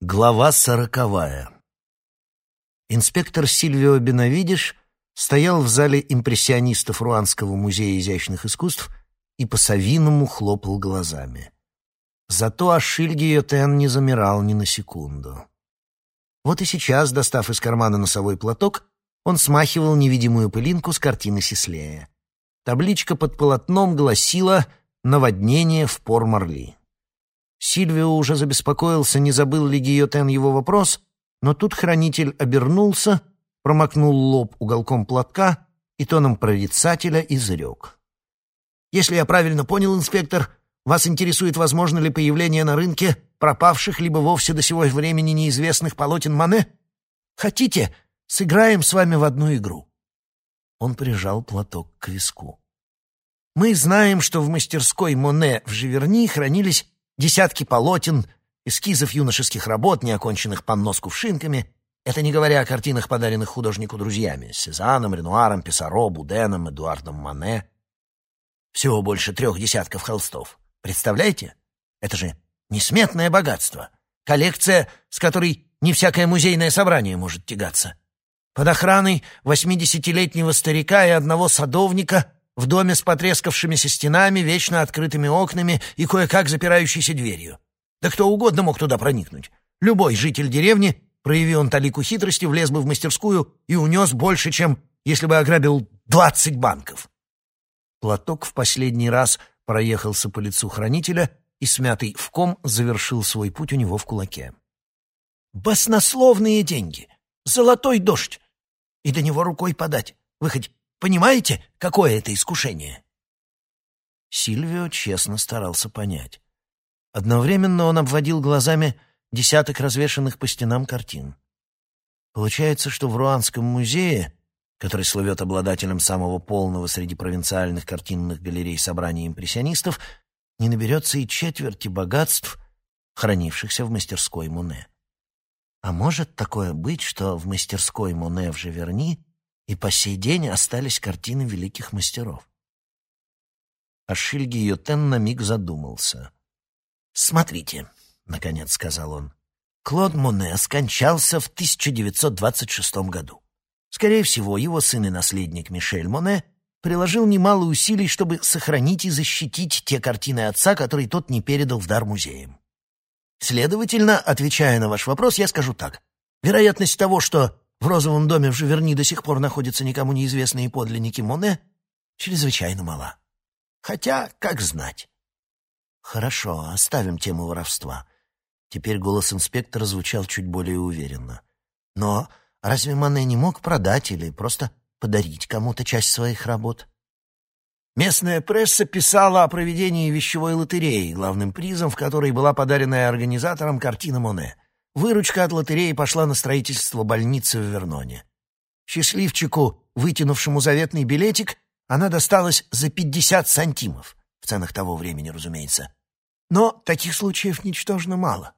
Глава сороковая. Инспектор Сильвио Бенавидиш стоял в зале импрессионистов Руанского музея изящных искусств и по-совиному хлопал глазами. Зато Ашильгио Тен не замирал ни на секунду. Вот и сейчас, достав из кармана носовой платок, он смахивал невидимую пылинку с картины Сислея. Табличка под полотном гласила «Наводнение в Пор-Марли». Сильвио уже забеспокоился, не забыл ли Гиотен его вопрос, но тут хранитель обернулся, промокнул лоб уголком платка и тоном прорицателя изрек. «Если я правильно понял, инспектор, вас интересует, возможно ли появление на рынке пропавших либо вовсе до сего времени неизвестных полотен Мане? Хотите, сыграем с вами в одну игру?» Он прижал платок к виску. «Мы знаем, что в мастерской Моне в Живерни хранились Десятки полотен, эскизов юношеских работ, неоконченных панно с кувшинками. Это не говоря о картинах, подаренных художнику друзьями — Сезаном, Ренуаром, Писаро, Буденом, Эдуардом Мане. Всего больше трех десятков холстов. Представляете? Это же несметное богатство. Коллекция, с которой не всякое музейное собрание может тягаться. Под охраной восьмидесятилетнего старика и одного садовника — в доме с потрескавшимися стенами, вечно открытыми окнами и кое-как запирающейся дверью. Да кто угодно мог туда проникнуть. Любой житель деревни, прояви он талику хитрости, влез бы в мастерскую и унес больше, чем если бы ограбил двадцать банков. Платок в последний раз проехался по лицу хранителя и, смятый в ком, завершил свой путь у него в кулаке. «Баснословные деньги! Золотой дождь! И до него рукой подать! Вы хоть Понимаете, какое это искушение?» Сильвио честно старался понять. Одновременно он обводил глазами десяток развешанных по стенам картин. Получается, что в Руанском музее, который слывет обладателем самого полного среди провинциальных картинных галерей собрания импрессионистов, не наберется и четверти богатств, хранившихся в мастерской Моне. А может такое быть, что в мастерской Моне в Живерни и по сей день остались картины великих мастеров. Ашиль Гиотен на миг задумался. «Смотрите», — наконец сказал он, — «Клод Моне скончался в 1926 году. Скорее всего, его сын и наследник Мишель Моне приложил немало усилий, чтобы сохранить и защитить те картины отца, которые тот не передал в дар музеям. Следовательно, отвечая на ваш вопрос, я скажу так. Вероятность того, что в розовом доме в Живерни до сих пор находятся никому неизвестные подлинники Моне, чрезвычайно мала. Хотя, как знать. Хорошо, оставим тему воровства. Теперь голос инспектора звучал чуть более уверенно. Но разве Моне не мог продать или просто подарить кому-то часть своих работ? Местная пресса писала о проведении вещевой лотереи, главным призом в которой была подаренная организаторам картина Моне — Выручка от лотереи пошла на строительство больницы в Верноне. Счастливчику, вытянувшему заветный билетик, она досталась за 50 сантимов. В ценах того времени, разумеется. Но таких случаев ничтожно мало.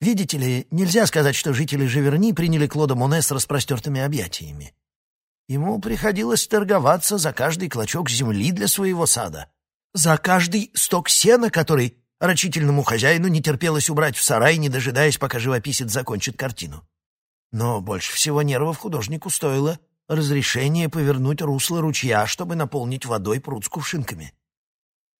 Видите ли, нельзя сказать, что жители Живерни приняли Клода Моне с распростертыми объятиями. Ему приходилось торговаться за каждый клочок земли для своего сада, за каждый сток сена, который Рачительному хозяину не терпелось убрать в сарай, не дожидаясь, пока живописец закончит картину. Но больше всего нервов художнику стоило разрешение повернуть русло ручья, чтобы наполнить водой пруд с кувшинками.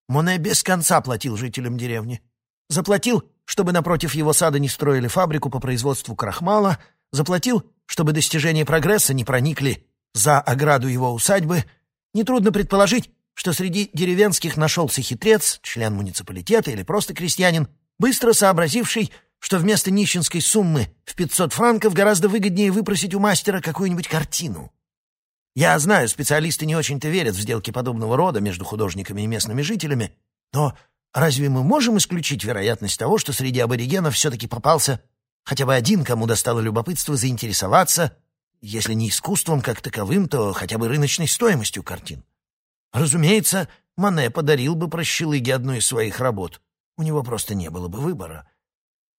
Моне без конца платил жителям деревни. Заплатил, чтобы напротив его сада не строили фабрику по производству крахмала, заплатил, чтобы достижения прогресса не проникли за ограду его усадьбы. Нетрудно предположить, что среди деревенских нашелся хитрец, член муниципалитета или просто крестьянин, быстро сообразивший, что вместо нищенской суммы в 500 франков гораздо выгоднее выпросить у мастера какую-нибудь картину. Я знаю, специалисты не очень-то верят в сделки подобного рода между художниками и местными жителями, но разве мы можем исключить вероятность того, что среди аборигенов все-таки попался хотя бы один, кому достало любопытство заинтересоваться, если не искусством как таковым, то хотя бы рыночной стоимостью картин? Разумеется, Мане подарил бы прощелыге одну из своих работ. У него просто не было бы выбора.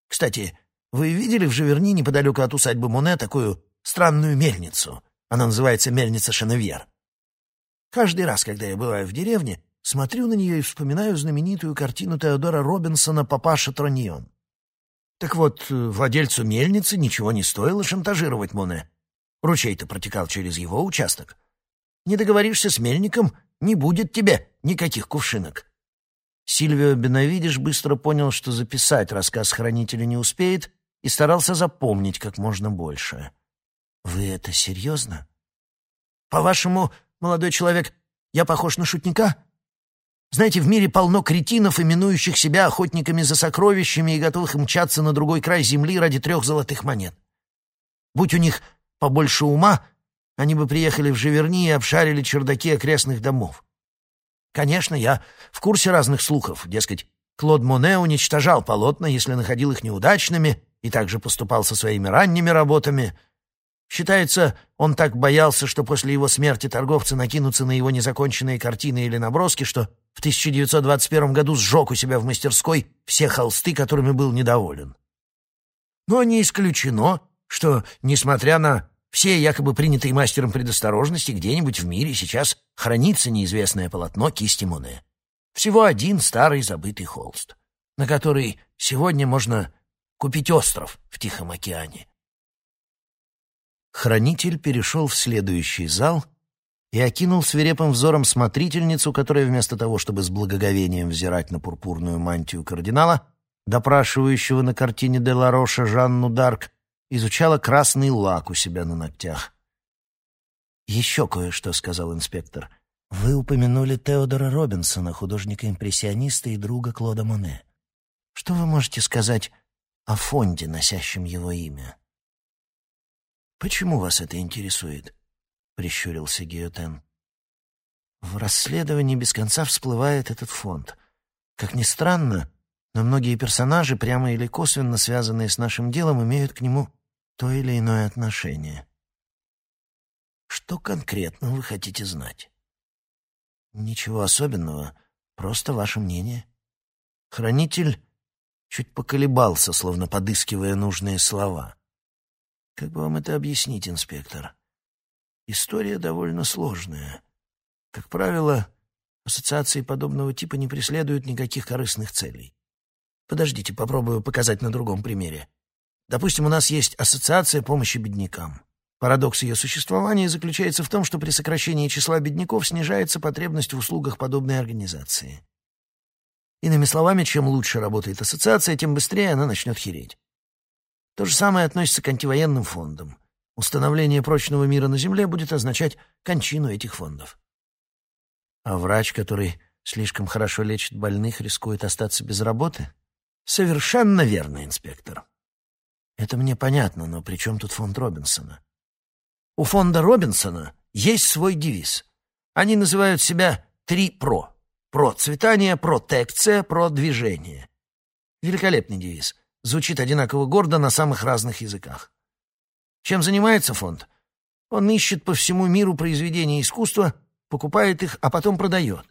Кстати, вы видели в Живерни неподалеку от усадьбы Моне такую странную мельницу? Она называется мельница Шеневьер. Каждый раз, когда я бываю в деревне, смотрю на нее и вспоминаю знаменитую картину Теодора Робинсона «Папаша Троньон». Так вот, владельцу мельницы ничего не стоило шантажировать Моне. Ручей-то протекал через его участок. Не договоришься с мельником, не будет тебе никаких кувшинок. Сильвио Беновидиш быстро понял, что записать рассказ хранителя не успеет, и старался запомнить как можно больше. «Вы это серьезно?» «По-вашему, молодой человек, я похож на шутника?» Знаете, в мире полно кретинов, именующих себя охотниками за сокровищами и готовых мчаться на другой край земли ради трех золотых монет. Будь у них побольше ума, они бы приехали в Живерни и обшарили чердаки окрестных домов. Конечно, я в курсе разных слухов. Дескать, Клод Моне уничтожал полотна, если находил их неудачными, и также поступал со своими ранними работами — Считается, он так боялся, что после его смерти торговцы накинутся на его незаконченные картины или наброски, что в 1921 году сжег у себя в мастерской все холсты, которыми был недоволен. Но не исключено, что, несмотря на все якобы принятые мастером предосторожности, где-нибудь в мире сейчас хранится неизвестное полотно кисти Моне. Всего один старый забытый холст, на который сегодня можно купить остров в Тихом океане. Хранитель перешел в следующий зал и окинул свирепым взором смотрительницу, которая вместо того, чтобы с благоговением взирать на пурпурную мантию кардинала, допрашивающего на картине де Лароша Жанну Дарк, изучала красный лак у себя на ногтях. «Еще кое-что», — сказал инспектор. «Вы упомянули Теодора Робинсона, художника-импрессиониста и друга Клода Моне. Что вы можете сказать о фонде, носящем его имя?» «Почему вас это интересует?» — прищурился Гиотен. «В расследовании без конца всплывает этот фонд. Как ни странно, но многие персонажи, прямо или косвенно связанные с нашим делом, имеют к нему то или иное отношение. Что конкретно вы хотите знать?» «Ничего особенного, просто ваше мнение». Хранитель чуть поколебался, словно подыскивая нужные слова. Как бы вам это объяснить, инспектор? История довольно сложная. Как правило, ассоциации подобного типа не преследуют никаких корыстных целей. Подождите, попробую показать на другом примере. Допустим, у нас есть ассоциация помощи беднякам. Парадокс ее существования заключается в том, что при сокращении числа бедняков снижается потребность в услугах подобной организации. Иными словами, чем лучше работает ассоциация, тем быстрее она начнет хереть. То же самое относится к антивоенным фондам. Установление прочного мира на Земле будет означать кончину этих фондов. А врач, который слишком хорошо лечит больных, рискует остаться без работы? Совершенно верно, инспектор. Это мне понятно, но при чем тут фонд Робинсона? У фонда Робинсона есть свой девиз. Они называют себя «три про». Процветание, протекция, продвижение. Великолепный девиз звучит одинаково гордо на самых разных языках. Чем занимается фонд? Он ищет по всему миру произведения искусства, покупает их, а потом продает.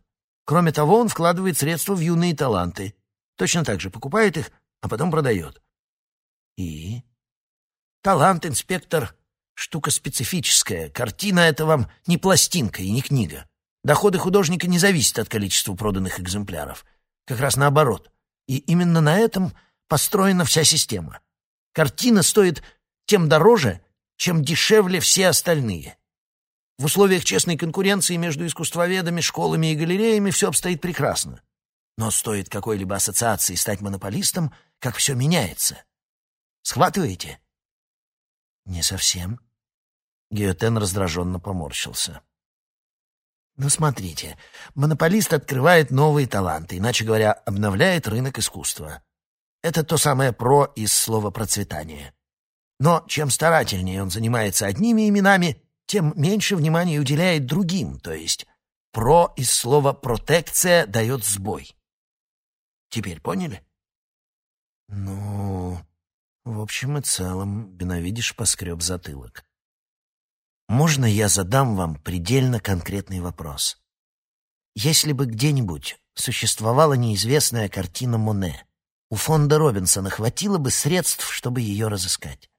Кроме того, он вкладывает средства в юные таланты. Точно так же покупает их, а потом продает. И? Талант, инспектор, штука специфическая. Картина — это вам не пластинка и не книга. Доходы художника не зависят от количества проданных экземпляров. Как раз наоборот. И именно на этом построена вся система. Картина стоит тем дороже, чем дешевле все остальные. В условиях честной конкуренции между искусствоведами, школами и галереями все обстоит прекрасно. Но стоит какой-либо ассоциации стать монополистом, как все меняется. Схватываете? Не совсем. Геотен раздраженно поморщился. Ну, смотрите, монополист открывает новые таланты, иначе говоря, обновляет рынок искусства. Это то самое «про» из слова «процветание». Но чем старательнее он занимается одними именами, тем меньше внимания уделяет другим, то есть «про» из слова «протекция» дает сбой. Теперь поняли? Ну, в общем и целом, Беновидиш поскреб затылок. Можно я задам вам предельно конкретный вопрос? Если бы где-нибудь существовала неизвестная картина Моне, у фонда Робинсона хватило бы средств, чтобы ее разыскать.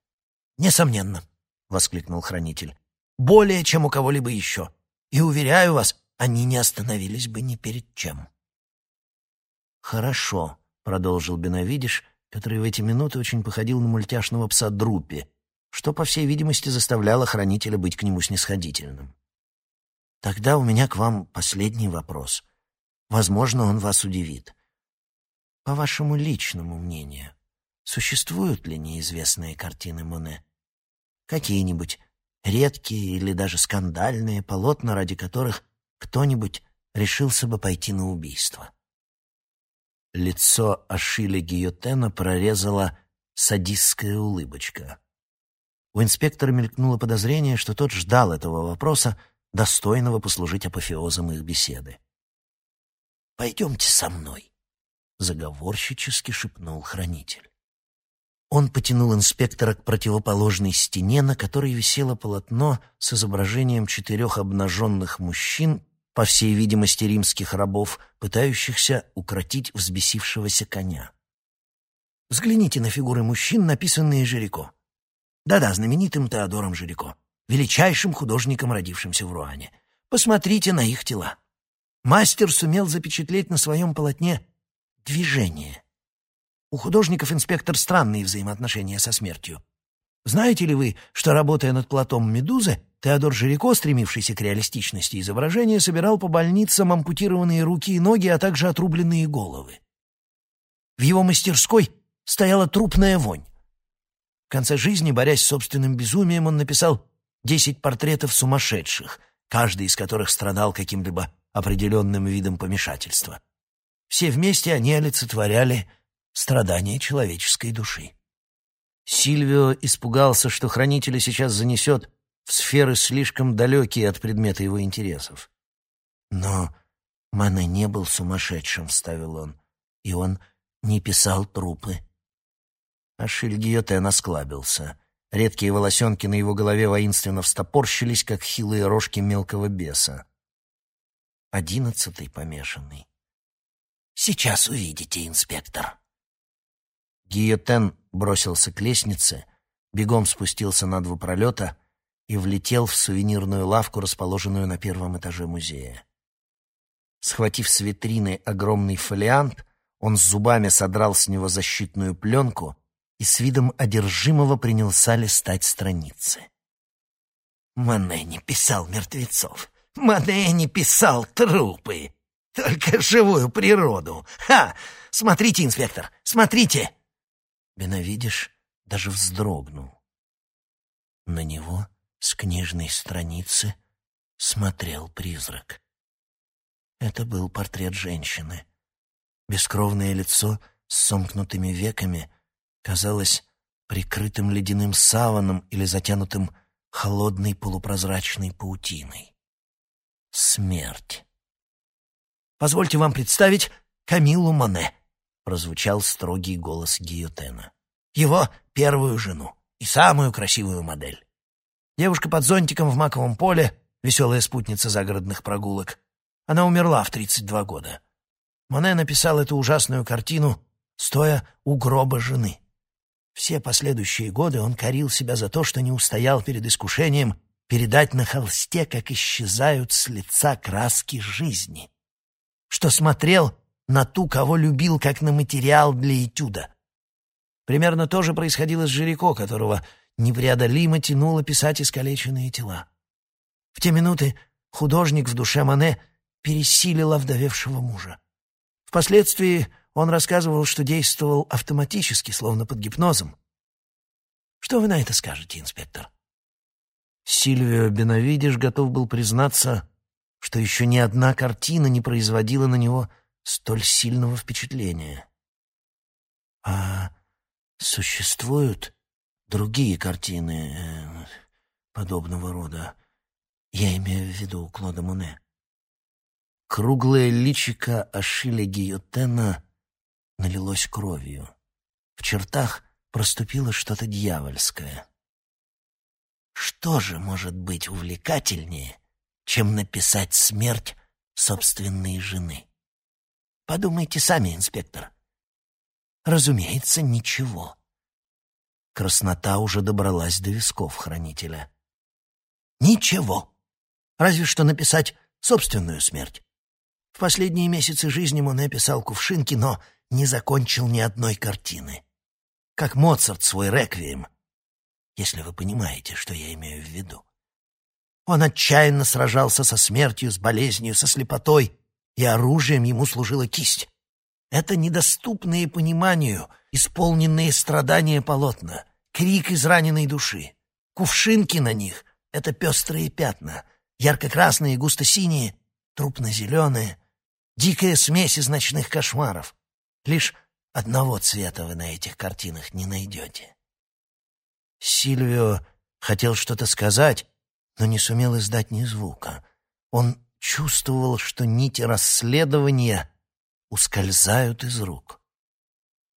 «Несомненно», — воскликнул хранитель, — «более, чем у кого-либо еще. И, уверяю вас, они не остановились бы ни перед чем». «Хорошо», — продолжил Беновидиш, который в эти минуты очень походил на мультяшного пса Друппи, что, по всей видимости, заставляло хранителя быть к нему снисходительным. «Тогда у меня к вам последний вопрос. Возможно, он вас удивит. По вашему личному мнению, существуют ли неизвестные картины Моне? Какие-нибудь редкие или даже скандальные полотна, ради которых кто-нибудь решился бы пойти на убийство?» Лицо Ашиля Гиотена прорезала садистская улыбочка. У инспектора мелькнуло подозрение, что тот ждал этого вопроса, достойного послужить апофеозом их беседы. «Пойдемте со мной», — заговорщически шепнул хранитель. Он потянул инспектора к противоположной стене, на которой висело полотно с изображением четырех обнаженных мужчин по всей видимости, римских рабов, пытающихся укротить взбесившегося коня. Взгляните на фигуры мужчин, написанные Жирико. Да-да, знаменитым Теодором Жирико, величайшим художником, родившимся в Руане. Посмотрите на их тела. Мастер сумел запечатлеть на своем полотне движение. У художников инспектор странные взаимоотношения со смертью. Знаете ли вы, что, работая над платом «Медузы», Теодор Жирико, стремившийся к реалистичности изображения, собирал по больницам ампутированные руки и ноги, а также отрубленные головы. В его мастерской стояла трупная вонь. В конце жизни, борясь с собственным безумием, он написал десять портретов сумасшедших, каждый из которых страдал каким-либо определенным видом помешательства. Все вместе они олицетворяли страдания человеческой души. Сильвио испугался, что хранителя сейчас занесет в сферы, слишком далекие от предмета его интересов. «Но Мане не был сумасшедшим», — вставил он, — «и он не писал трупы». А Шильгиотен осклабился. Редкие волосенки на его голове воинственно встопорщились, как хилые рожки мелкого беса. Одиннадцатый помешанный. «Сейчас увидите, инспектор». Гиотен бросился к лестнице, бегом спустился на два пролета и влетел в сувенирную лавку, расположенную на первом этаже музея. Схватив с витрины огромный фолиант, он с зубами содрал с него защитную пленку и с видом одержимого принялся листать страницы. Мане не писал мертвецов. Мане не писал трупы. Только живую природу. Ха! Смотрите, инспектор, смотрите!» Беновидиш даже вздрогнул. На него с книжной страницы смотрел призрак. Это был портрет женщины. Бескровное лицо с сомкнутыми веками казалось прикрытым ледяным саваном или затянутым холодной полупрозрачной паутиной. Смерть. «Позвольте вам представить Камилу Моне», — прозвучал строгий голос Гиотена. «Его первую жену и самую красивую модель. Девушка под зонтиком в маковом поле, веселая спутница загородных прогулок. Она умерла в 32 года. Моне написал эту ужасную картину, стоя у гроба жены. Все последующие годы он корил себя за то, что не устоял перед искушением передать на холсте, как исчезают с лица краски жизни. Что смотрел на ту, кого любил, как на материал для этюда. Примерно то же происходило с Жирико, которого непреодолимо тянуло писать искалеченные тела. В те минуты художник в душе Мане пересилил овдовевшего мужа. Впоследствии он рассказывал, что действовал автоматически, словно под гипнозом. Что вы на это скажете, инспектор? Сильвио Беновидиш готов был признаться, что еще ни одна картина не производила на него столь сильного впечатления. А существуют другие картины э, подобного рода. Я имею в виду Клода Моне. Круглое личико Ашиля Гиотена налилось кровью. В чертах проступило что-то дьявольское. Что же может быть увлекательнее, чем написать смерть собственной жены? Подумайте сами, инспектор. Разумеется, ничего. Краснота уже добралась до висков хранителя. Ничего. Разве что написать собственную смерть. В последние месяцы жизни Моне писал кувшинки, но не закончил ни одной картины. как Моцарт свой реквием, если вы понимаете, что я имею в виду. Он отчаянно сражался со смертью, с болезнью, со слепотой, и оружием ему служила кисть. Это недоступные пониманию, исполненные страдания полотна, крик израненной души. Кувшинки на них — это пестрые пятна, ярко-красные, густо-синие, трупно-зеленые, дикая смесь из ночных кошмаров. Лишь одного цвета вы на этих картинах не найдете. Сильвио хотел что-то сказать, но не сумел издать ни звука. Он чувствовал, что нити расследования ускользают из рук.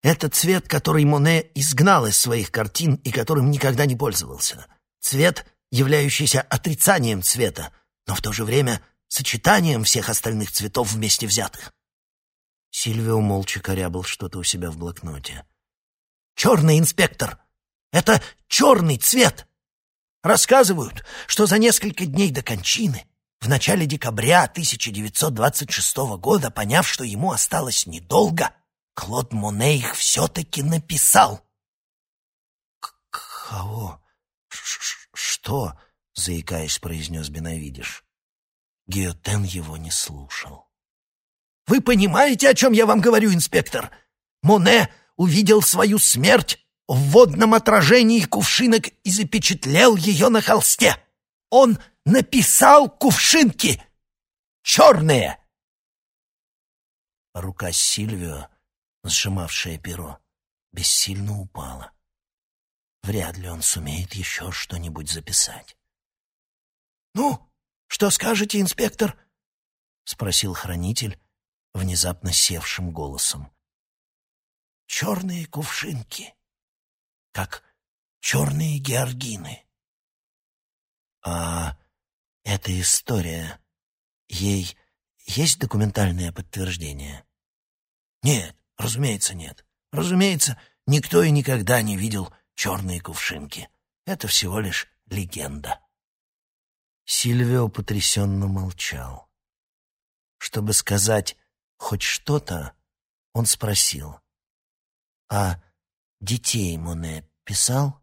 Это цвет, который Моне изгнал из своих картин и которым никогда не пользовался. Цвет, являющийся отрицанием цвета, но в то же время сочетанием всех остальных цветов вместе взятых. Сильвио молча корябал что-то у себя в блокноте. «Черный инспектор! Это черный цвет!» Рассказывают, что за несколько дней до кончины, в начале декабря 1926 года, поняв, что ему осталось недолго, Клод Моне их все-таки написал. «Кого? Что?» — заикаясь, произнес Беновидиш. Гиотен его не слушал. «Вы понимаете, о чем я вам говорю, инспектор? Моне увидел свою смерть в водном отражении кувшинок и запечатлел ее на холсте. Он написал кувшинки черные!» Рука Сильвио, сжимавшая перо, бессильно упала. Вряд ли он сумеет еще что-нибудь записать. «Ну, что скажете, инспектор?» — спросил хранитель внезапно севшим голосом. «Черные кувшинки, как черные георгины». «А эта история, ей есть документальное подтверждение?» «Нет, разумеется, нет. Разумеется, никто и никогда не видел черные кувшинки. Это всего лишь легенда». Сильвио потрясенно молчал. Чтобы сказать хоть что-то, он спросил. «А детей Моне писал?»